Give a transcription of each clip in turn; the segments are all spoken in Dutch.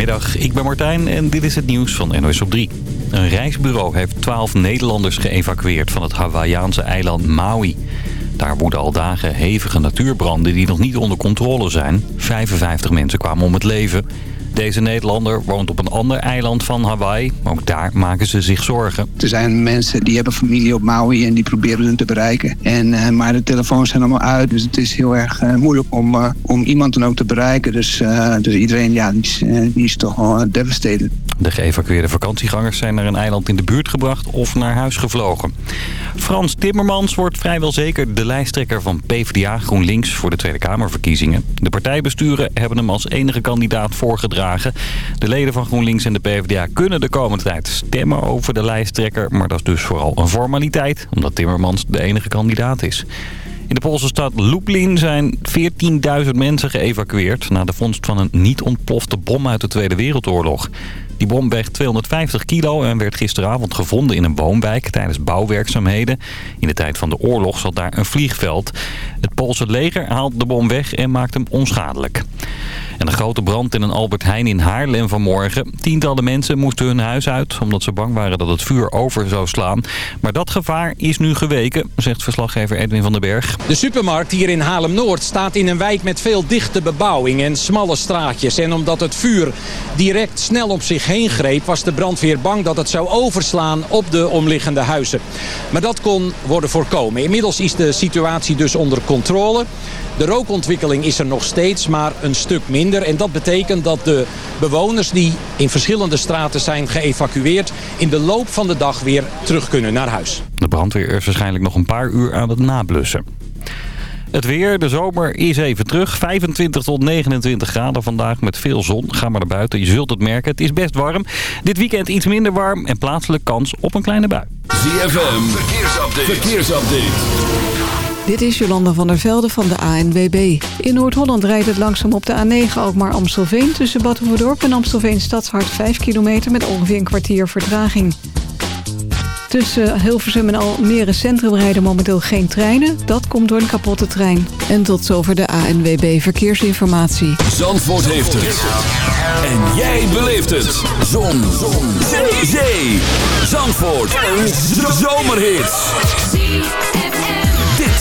Goedemiddag, ik ben Martijn en dit is het nieuws van NOS op 3. Een reisbureau heeft 12 Nederlanders geëvacueerd van het Hawaïaanse eiland Maui. Daar woeden al dagen hevige natuurbranden die nog niet onder controle zijn. 55 mensen kwamen om het leven. Deze Nederlander woont op een ander eiland van Hawaii. Ook daar maken ze zich zorgen. Er zijn mensen die hebben familie op Maui en die proberen hun te bereiken. En, uh, maar de telefoons zijn allemaal uit, dus het is heel erg uh, moeilijk om, uh, om iemand dan ook te bereiken. Dus, dus iedereen ja, die, is, die is toch wel devastated. De geëvacueerde vakantiegangers zijn naar een eiland in de buurt gebracht of naar huis gevlogen. Frans Timmermans wordt vrijwel zeker de lijsttrekker van PvdA GroenLinks voor de Tweede Kamerverkiezingen. De partijbesturen hebben hem als enige kandidaat voorgedragen. De leden van GroenLinks en de PvdA kunnen de komende tijd stemmen over de lijsttrekker. Maar dat is dus vooral een formaliteit, omdat Timmermans de enige kandidaat is. In de Poolse stad Lublin zijn 14.000 mensen geëvacueerd... na de vondst van een niet ontplofte bom uit de Tweede Wereldoorlog. Die bom weegt 250 kilo en werd gisteravond gevonden in een woonwijk tijdens bouwwerkzaamheden. In de tijd van de oorlog zat daar een vliegveld. Het Poolse leger haalt de bom weg en maakt hem onschadelijk. En een grote brand in een Albert Heijn in Haarlem vanmorgen. Tientallen mensen moesten hun huis uit omdat ze bang waren dat het vuur over zou slaan. Maar dat gevaar is nu geweken, zegt verslaggever Edwin van den Berg. De supermarkt hier in Haarlem-Noord staat in een wijk met veel dichte bebouwing en smalle straatjes. En omdat het vuur direct snel op zich heen greep, was de brandweer bang dat het zou overslaan op de omliggende huizen. Maar dat kon worden voorkomen. Inmiddels is de situatie dus onder controle. De rookontwikkeling is er nog steeds, maar een stuk minder. En dat betekent dat de bewoners die in verschillende straten zijn geëvacueerd... in de loop van de dag weer terug kunnen naar huis. De brandweer is waarschijnlijk nog een paar uur aan het nablussen. Het weer, de zomer is even terug. 25 tot 29 graden vandaag met veel zon. Ga maar naar buiten, je zult het merken. Het is best warm. Dit weekend iets minder warm en plaatselijk kans op een kleine bui. ZFM, verkeersupdate. verkeersupdate. Dit is Jolanda van der Velde van de ANWB. In Noord-Holland rijdt het langzaam op de A9 Alkmaar-Amstelveen... tussen Badhoevedorp en Amstelveen Stadshart 5 kilometer... met ongeveer een kwartier vertraging. Tussen Hilversum en Almere Centrum rijden momenteel geen treinen. Dat komt door een kapotte trein. En tot zover de ANWB Verkeersinformatie. Zandvoort heeft het. En jij beleeft het. Zon. Zon. Zee. Zandvoort. Een zomerhit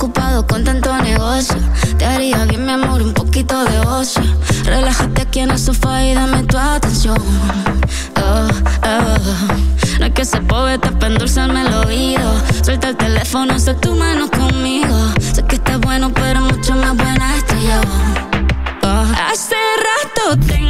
Ocupado con tanto negocio. Te haría bien, mi amor, un poquito de ocio. Relájate aquí en el sofá y dame tu atención. Oh, oh. No es que ese poeta para endulzarme el oído. Suelta el teléfono, sé tu mano conmigo. Sé que estás bueno, pero mucho más buena estoy yo. Oh. Hace rato tengo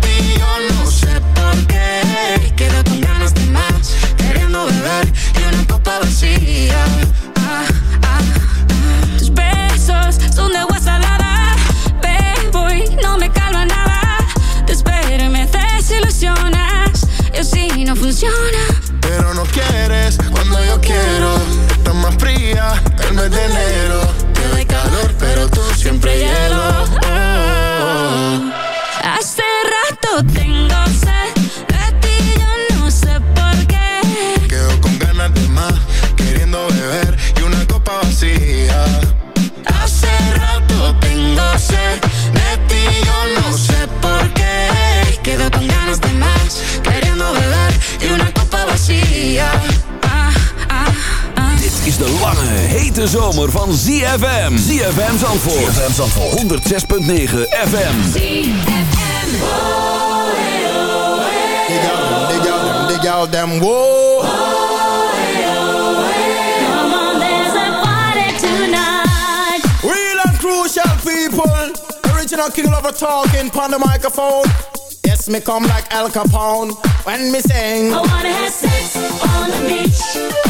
ti, yo no sé por qué. Quedo con ganas de más, queriendo beber de una copa vacía. Ah, ah, ah. Tus besos son de agua salada, bebo y no me calma nada. Te espero y me desilusionas, y así no funciona. Pero no quieres cuando yo quiero. Estás más fría el mes de enero. Hete zomer van ZFM. ZFM Zandvoort. ZFM Zandvoort. 106.9 FM. Dig out them, dig out them, dig out them, whoa. Come on, there's a party tonight. Real and crucial people. Original king lover talking on the microphone. Yes, me come like Al Capone when me sing. I wanna have sex on the beach.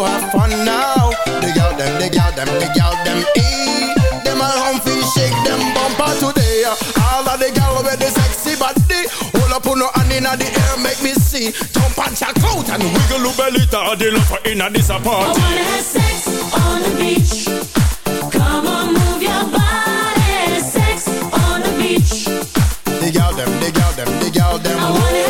to have fun now. The girl them, the girl them, the girl them, eh. Them a humpy shake them bumper today. All of the girl with the sexy body. Hold up on no hand inna the air, make me see. Jump and check out and wiggle your belly to the love for inna this I wanna have sex on the beach. Come on, move your body. Sex on the beach. The girl them, the girl them, the girl them. I wanna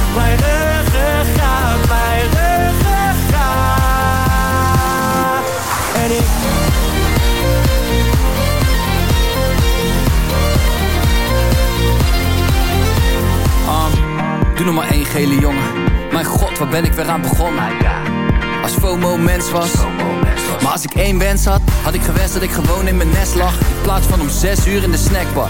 Mijn ruggengraat, mijn ruggengraat En ik Um, doe nog maar één gele jongen. Mijn god, waar ben ik weer aan begonnen? Als FOMO mens was. Maar als ik één wens had, had ik gewenst dat ik gewoon in mijn nest lag. In plaats van om zes uur in de snackbar.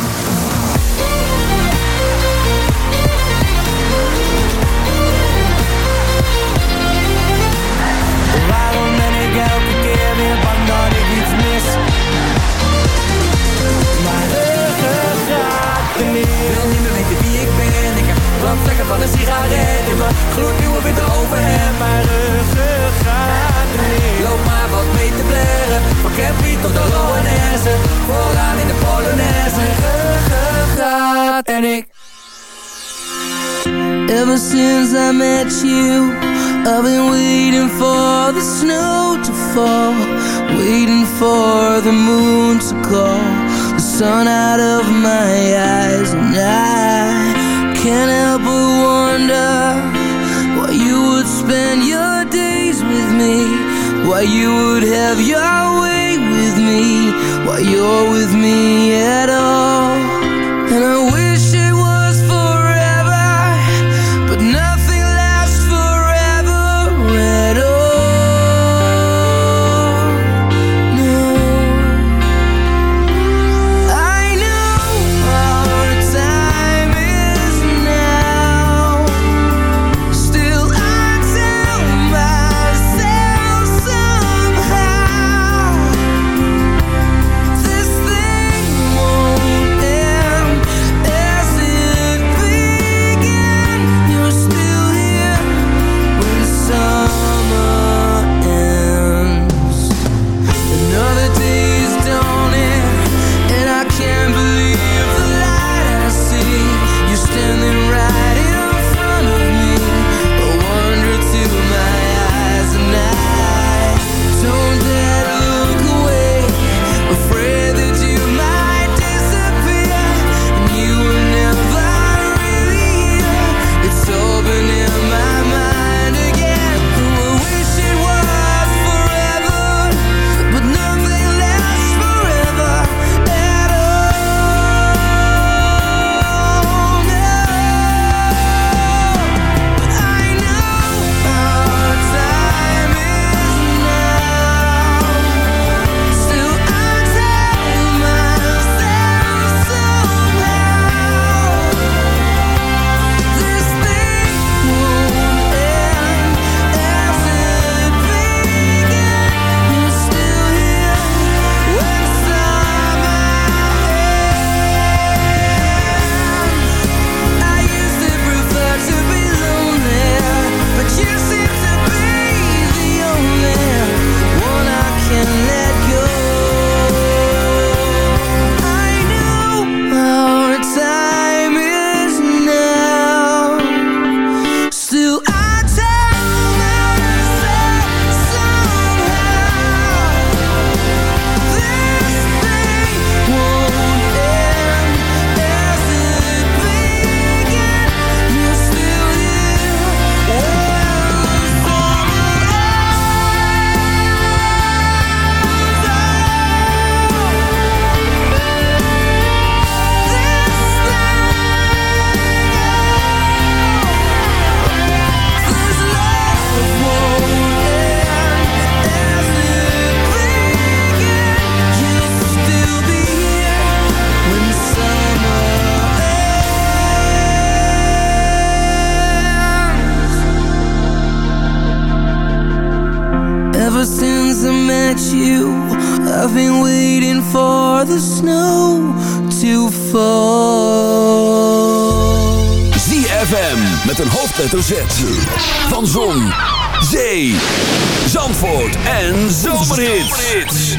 Stekker van een sigaret in mijn gloednieuwe witte overhemd. Mijn ruggen gaat mee Loop maar wat mee te blaren. Van Campy tot de Loanesse Vooraan in de Polonaise. Ruggen gaat. En ik Ever since I met you I've been waiting for the snow to fall. Waiting for the moon to call. The sun out of my eyes and I can't help but wonder why you would spend your days with me, why you would have your way with me, why you're with me at all, and I wish hoofdletter Z. Van Zon, Zee, Zandvoort en Zomerhits.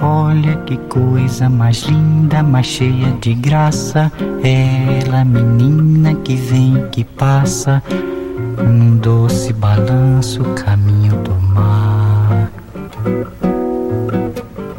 Olha que coisa mais linda, mais cheia de graça. Ela, menina que vem, que passa, num doce balanço, caminho do mar.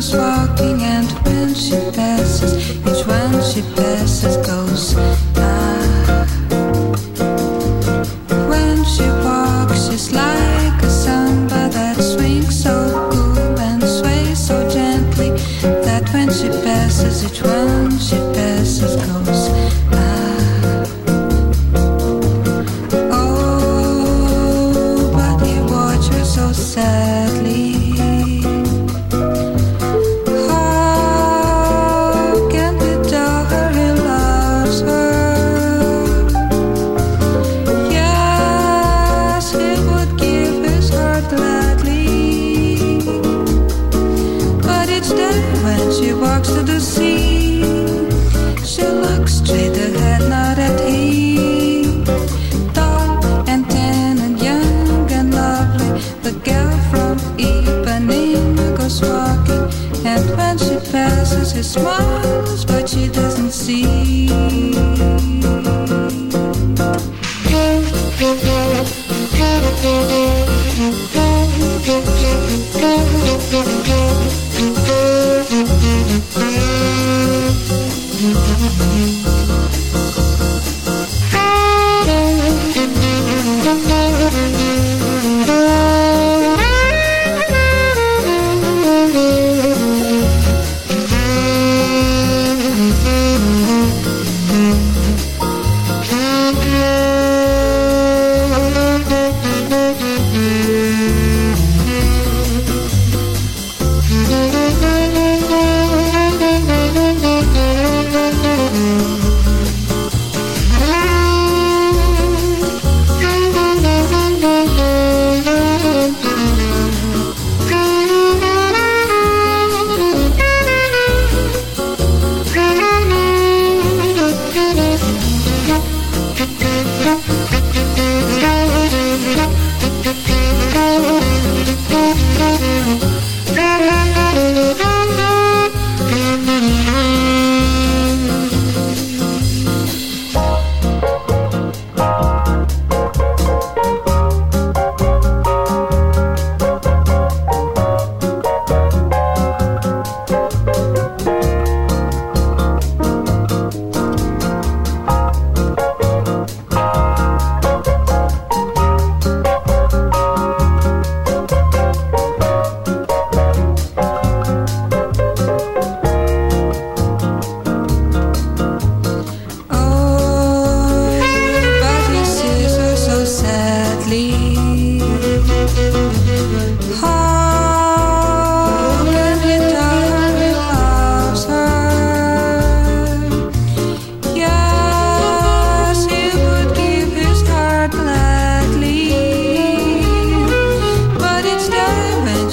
Goes walking, and when she passes, each one she passes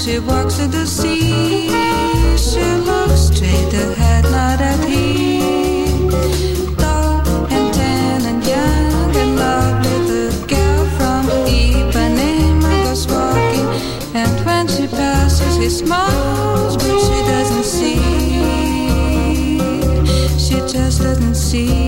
she walks to the sea, she looks straight ahead, not at him. Tall and tan and young and lovely, the girl from goes walking. And when she passes, he smiles, but she doesn't see. She just doesn't see.